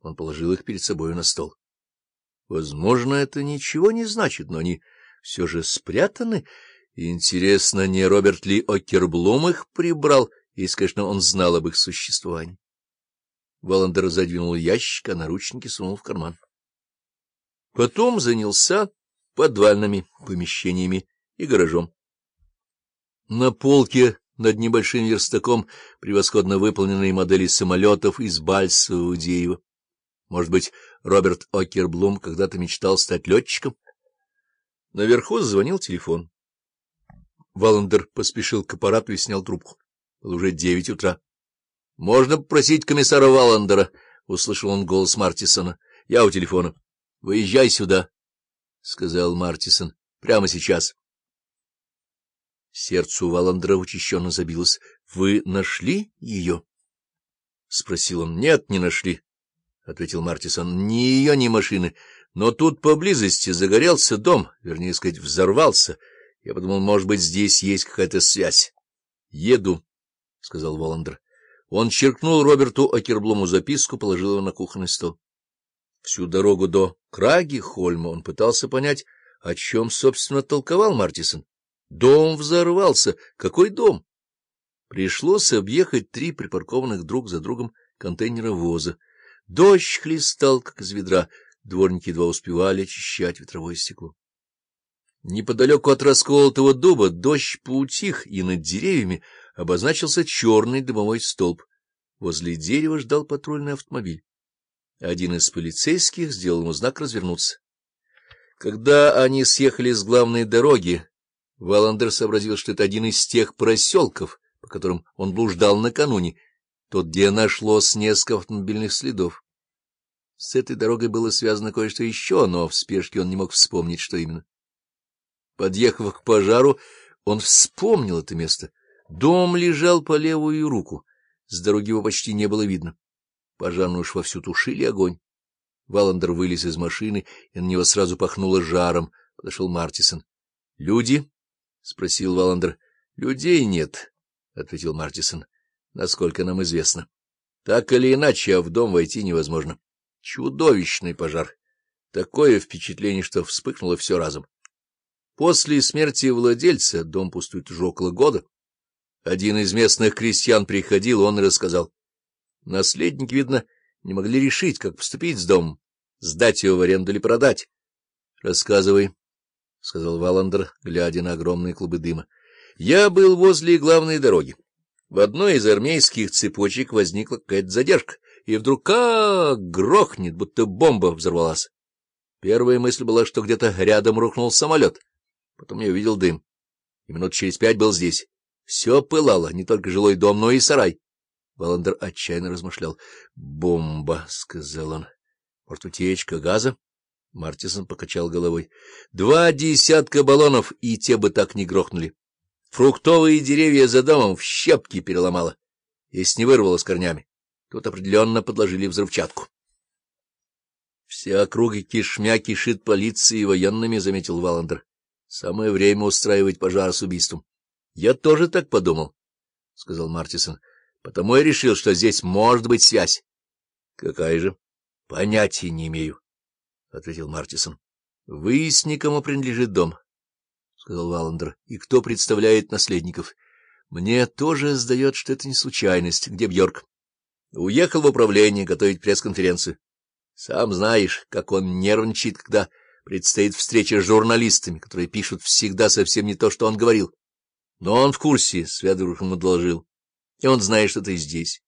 Он положил их перед собой на стол. Возможно, это ничего не значит, но они все же спрятаны. Интересно, не Роберт ли Окерблум их прибрал, если, конечно, он знал об их существовании. Валандер задвинул ящик, а наручники сунул в карман. Потом занялся подвальными помещениями и гаражом. На полке над небольшим верстаком превосходно выполненные модели самолетов из бальсового дерева. Может быть, Роберт Окерблум когда-то мечтал стать летчиком? Наверху зазвонил телефон. Валандер поспешил к аппарату и снял трубку. Было уже девять утра. — Можно попросить комиссара Валандера? — услышал он голос Мартисона. — Я у телефона. — Выезжай сюда, — сказал Мартисон. — Прямо сейчас. Сердце у Валандера учащенно забилось. — Вы нашли ее? — спросил он. — Нет, не нашли, — ответил Мартисон. — Ни ее, ни машины. Но тут поблизости загорелся дом, вернее сказать, взорвался. Я подумал, может быть, здесь есть какая-то связь. — Еду, — сказал Воландер. Он черкнул Роберту Акерблому записку, положил ее на кухонный стол. Всю дорогу до Краги Хольма он пытался понять, о чем, собственно, толковал Мартисон. Дом взорвался. Какой дом? Пришлось объехать три припаркованных друг за другом контейнера воза. Дождь хлестал, как из ведра. Дворники едва успевали очищать ветровое стекло. Неподалеку от расколотого дуба дождь поутих, и над деревьями обозначился черный дымовой столб. Возле дерева ждал патрульный автомобиль. Один из полицейских сделал ему знак развернуться. Когда они съехали с главной дороги, Валандер сообразил, что это один из тех проселков, по которым он блуждал накануне, тот, где нашлось несколько автомобильных следов. С этой дорогой было связано кое-что еще, но в спешке он не мог вспомнить, что именно. Подъехав к пожару, он вспомнил это место. Дом лежал по левую руку, с дороги его почти не было видно. Пожарные уж вовсю тушили огонь. Валандер вылез из машины, и на него сразу пахнуло жаром. Подошел Мартисон. — Люди? — спросил Валандер. — Людей нет, — ответил Мартисон, — насколько нам известно. Так или иначе, а в дом войти невозможно. Чудовищный пожар. Такое впечатление, что вспыхнуло все разом. После смерти владельца дом пустует уже около года. Один из местных крестьян приходил, он и рассказал. Наследники, видно, не могли решить, как поступить с домом, сдать его в аренду или продать. — Рассказывай, — сказал Валандер, глядя на огромные клубы дыма. — Я был возле главной дороги. В одной из армейских цепочек возникла какая-то задержка, и вдруг как грохнет, будто бомба взорвалась. Первая мысль была, что где-то рядом рухнул самолет. Потом я увидел дым. И минут через пять был здесь. Все пылало, не только жилой дом, но и сарай. Валандер отчаянно размышлял. — Бомба, — сказал он. — Может, утечка газа? Мартисон покачал головой. — Два десятка баллонов, и те бы так не грохнули. Фруктовые деревья за домом в щепки переломало, если не вырвало с корнями. Тут определенно подложили взрывчатку. — Вся округа кишмя кишит полицией и военными, — заметил Валандер. — Самое время устраивать пожар с убийством. — Я тоже так подумал, — сказал Мартисон. — Потому я решил, что здесь может быть связь. — Какая же? — Понятия не имею. — ответил Мартисон. — Выясни, кому принадлежит дом, — сказал Валандер, — и кто представляет наследников. Мне тоже сдает, что это не случайность. Где Бьорк? Уехал в управление готовить пресс-конференцию. Сам знаешь, как он нервничает, когда предстоит встреча с журналистами, которые пишут всегда совсем не то, что он говорил. Но он в курсе, Свядоров ему доложил, и он знает, что ты здесь.